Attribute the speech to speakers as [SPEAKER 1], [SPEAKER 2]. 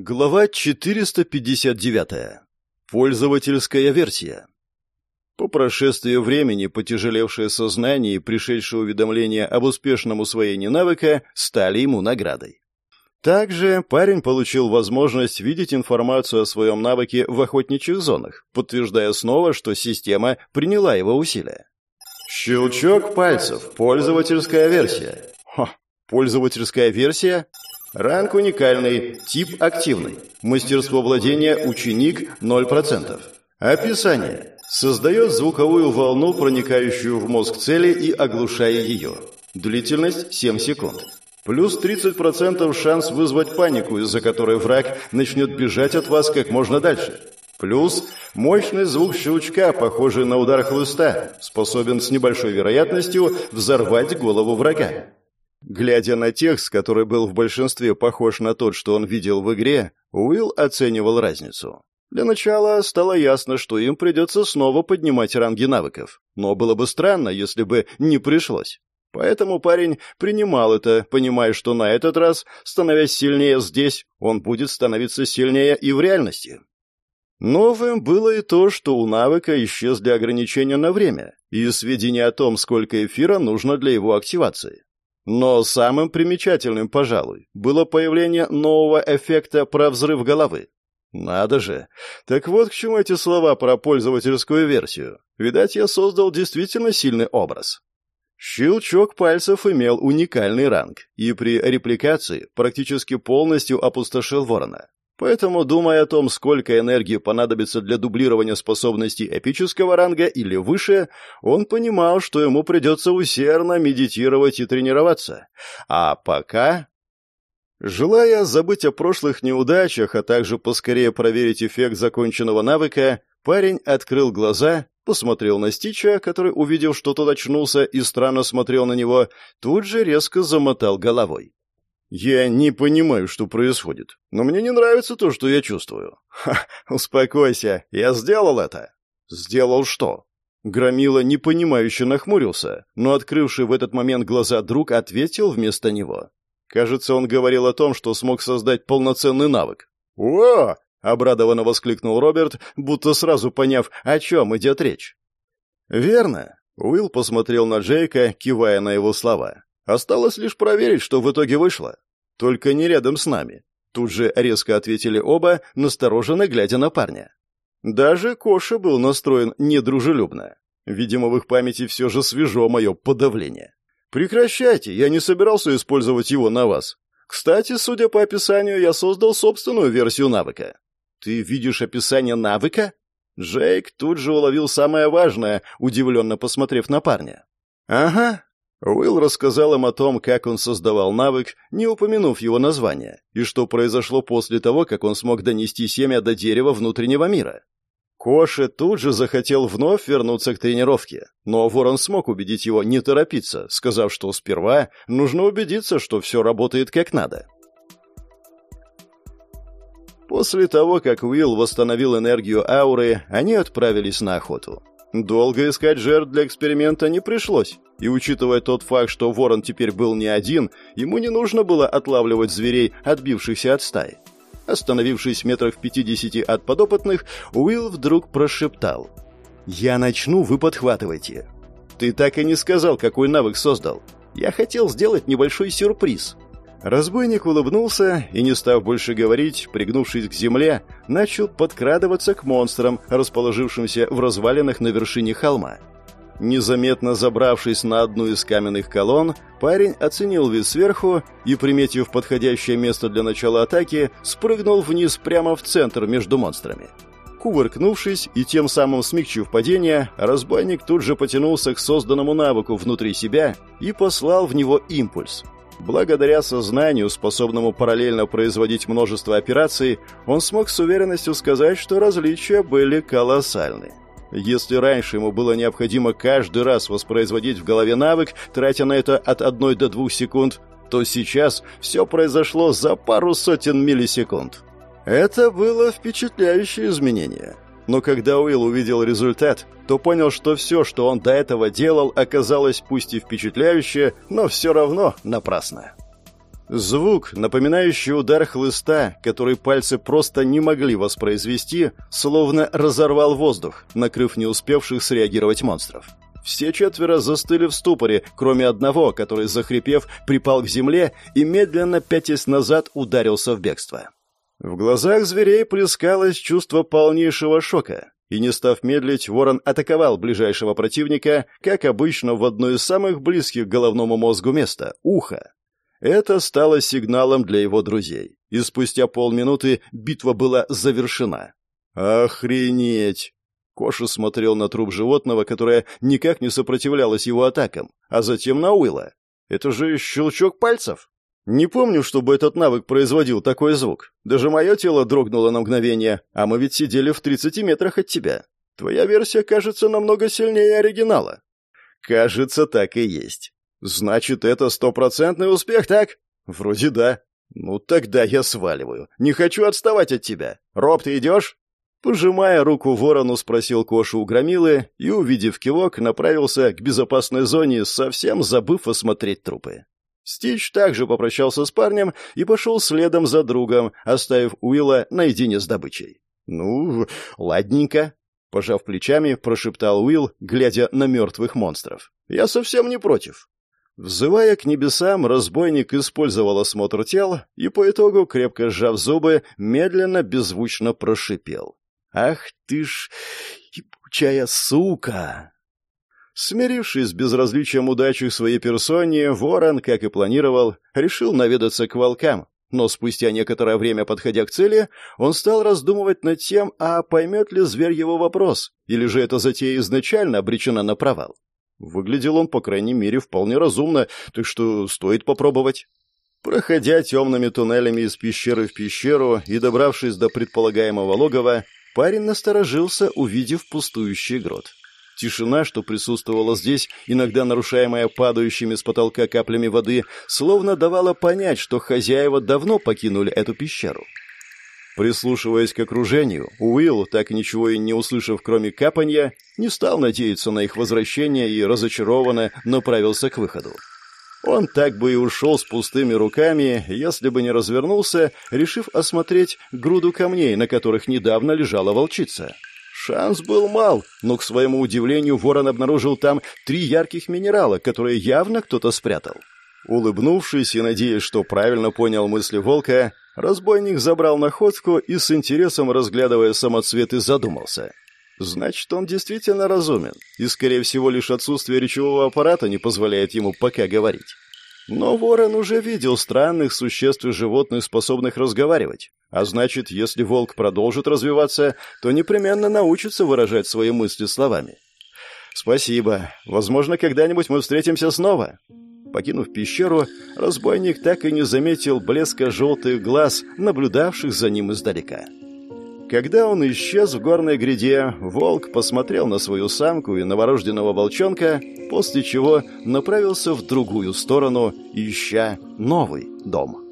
[SPEAKER 1] Глава 459. Пользовательская версия. По прошествии времени потяжелевшее сознание и пришедшее уведомление об успешном усвоении навыка стали ему наградой. Также парень получил возможность видеть информацию о своем навыке в охотничьих зонах, подтверждая снова, что система приняла его усилия. Щелчок пальцев. Пользовательская версия. Ха, пользовательская версия? Ранг уникальный, тип активный. Мастерство владения ученик 0%. Описание. Создает звуковую волну, проникающую в мозг цели и оглушая ее. Длительность 7 секунд. Плюс 30% шанс вызвать панику, из-за которой враг начнет бежать от вас как можно дальше. Плюс мощный звук щелчка, похожий на удар хлыста, способен с небольшой вероятностью взорвать голову врага. Глядя на текст, который был в большинстве похож на тот, что он видел в игре, Уилл оценивал разницу. Для начала стало ясно, что им придется снова поднимать ранги навыков. Но было бы странно, если бы не пришлось. Поэтому парень принимал это, понимая, что на этот раз, становясь сильнее здесь, он будет становиться сильнее и в реальности. Новым было и то, что у навыка исчезли ограничения на время и сведения о том, сколько эфира нужно для его активации. Но самым примечательным, пожалуй, было появление нового эффекта про взрыв головы. Надо же. Так вот к чему эти слова про пользовательскую версию. Видать, я создал действительно сильный образ. Щелчок пальцев имел уникальный ранг, и при репликации практически полностью опустошил ворона. Поэтому, думая о том, сколько энергии понадобится для дублирования способностей эпического ранга или выше, он понимал, что ему придется усердно медитировать и тренироваться. А пока... Желая забыть о прошлых неудачах, а также поскорее проверить эффект законченного навыка, парень открыл глаза, посмотрел на Стича, который, увидев, что тот очнулся и странно смотрел на него, тут же резко замотал головой. «Я не понимаю, что происходит, но мне не нравится то, что я чувствую». «Ха, успокойся, я сделал это». «Сделал что?» Громила непонимающе нахмурился, но открывший в этот момент глаза друг ответил вместо него. Кажется, он говорил о том, что смог создать полноценный навык. «О!» — обрадованно воскликнул Роберт, будто сразу поняв, о чем идет речь. «Верно». Уилл посмотрел на Джейка, кивая на его слова. Осталось лишь проверить, что в итоге вышло. Только не рядом с нами. Тут же резко ответили оба, настороженно глядя на парня. Даже Коша был настроен недружелюбно. Видимо, в их памяти все же свежо мое подавление. «Прекращайте, я не собирался использовать его на вас. Кстати, судя по описанию, я создал собственную версию навыка». «Ты видишь описание навыка?» Джейк тут же уловил самое важное, удивленно посмотрев на парня. «Ага, Уилл рассказал им о том, как он создавал навык, не упомянув его название, и что произошло после того, как он смог донести семя до дерева внутреннего мира. Коше тут же захотел вновь вернуться к тренировке, но Ворон смог убедить его не торопиться, сказав, что сперва нужно убедиться, что все работает как надо. После того, как Уилл восстановил энергию ауры, они отправились на охоту. Долго искать жертв для эксперимента не пришлось. И учитывая тот факт, что ворон теперь был не один, ему не нужно было отлавливать зверей, отбившихся от стаи. Остановившись в метрах в пятидесяти от подопытных, Уилл вдруг прошептал. «Я начну, вы подхватывайте». «Ты так и не сказал, какой навык создал. Я хотел сделать небольшой сюрприз». Разбойник улыбнулся и, не став больше говорить, пригнувшись к земле, начал подкрадываться к монстрам, расположившимся в развалинах на вершине холма. Незаметно забравшись на одну из каменных колонн, парень оценил вид сверху и, приметив подходящее место для начала атаки, спрыгнул вниз прямо в центр между монстрами. Кувыркнувшись и тем самым смягчив падение, разбойник тут же потянулся к созданному навыку внутри себя и послал в него импульс. Благодаря сознанию, способному параллельно производить множество операций, он смог с уверенностью сказать, что различия были колоссальны. Если раньше ему было необходимо каждый раз воспроизводить в голове навык, тратя на это от одной до двух секунд, то сейчас все произошло за пару сотен миллисекунд. Это было впечатляющее изменение. Но когда Уилл увидел результат, то понял, что все, что он до этого делал, оказалось пусть и впечатляюще, но все равно напрасно. Звук, напоминающий удар хлыста, который пальцы просто не могли воспроизвести, словно разорвал воздух, накрыв не успевших среагировать монстров. Все четверо застыли в ступоре, кроме одного, который, захрипев, припал к земле и, медленно пятясь назад, ударился в бегство. В глазах зверей плескалось чувство полнейшего шока, и, не став медлить, ворон атаковал ближайшего противника, как обычно, в одно из самых близких к головному мозгу места — ухо. Это стало сигналом для его друзей, и спустя полминуты битва была завершена. «Охренеть!» Коша смотрел на труп животного, которое никак не сопротивлялось его атакам, а затем на Уилла. «Это же щелчок пальцев!» Не помню, чтобы этот навык производил такой звук. Даже мое тело дрогнуло на мгновение, а мы ведь сидели в 30 метрах от тебя. Твоя версия кажется намного сильнее оригинала. Кажется, так и есть. Значит, это стопроцентный успех, так? Вроде да. Ну тогда я сваливаю. Не хочу отставать от тебя. Роб, ты идешь? Пожимая руку ворону, спросил Кошу у громилы и, увидев кивок, направился к безопасной зоне, совсем забыв осмотреть трупы. Стич также попрощался с парнем и пошел следом за другом, оставив Уилла наедине с добычей. «Ну, ладненько», — пожав плечами, прошептал Уилл, глядя на мертвых монстров. «Я совсем не против. Взывая к небесам, разбойник использовал осмотр тел и по итогу, крепко сжав зубы, медленно, беззвучно прошипел. «Ах ты ж, ебучая сука!» Смирившись с безразличием удачи в своей персоне, Ворон, как и планировал, решил наведаться к волкам, но спустя некоторое время, подходя к цели, он стал раздумывать над тем, а поймет ли зверь его вопрос, или же эта затея изначально обречена на провал. Выглядел он, по крайней мере, вполне разумно, так что стоит попробовать. Проходя темными туннелями из пещеры в пещеру и добравшись до предполагаемого логова, парень насторожился, увидев пустующий грот. Тишина, что присутствовала здесь, иногда нарушаемая падающими с потолка каплями воды, словно давала понять, что хозяева давно покинули эту пещеру. Прислушиваясь к окружению, Уилл, так ничего и не услышав, кроме капанья, не стал надеяться на их возвращение и разочарованно направился к выходу. Он так бы и ушел с пустыми руками, если бы не развернулся, решив осмотреть груду камней, на которых недавно лежала волчица. Шанс был мал, но, к своему удивлению, ворон обнаружил там три ярких минерала, которые явно кто-то спрятал. Улыбнувшись и надеясь, что правильно понял мысли волка, Разбойник забрал находку и с интересом, разглядывая самоцветы, задумался. Значит, он действительно разумен, и, скорее всего, лишь отсутствие речевого аппарата не позволяет ему пока говорить. Но ворон уже видел странных существ и животных, способных разговаривать. А значит, если волк продолжит развиваться, то непременно научится выражать свои мысли словами. «Спасибо. Возможно, когда-нибудь мы встретимся снова». Покинув пещеру, разбойник так и не заметил блеска желтых глаз, наблюдавших за ним издалека. Когда он исчез в горной гряде, волк посмотрел на свою самку и новорожденного волчонка, после чего направился в другую сторону, ища новый дом.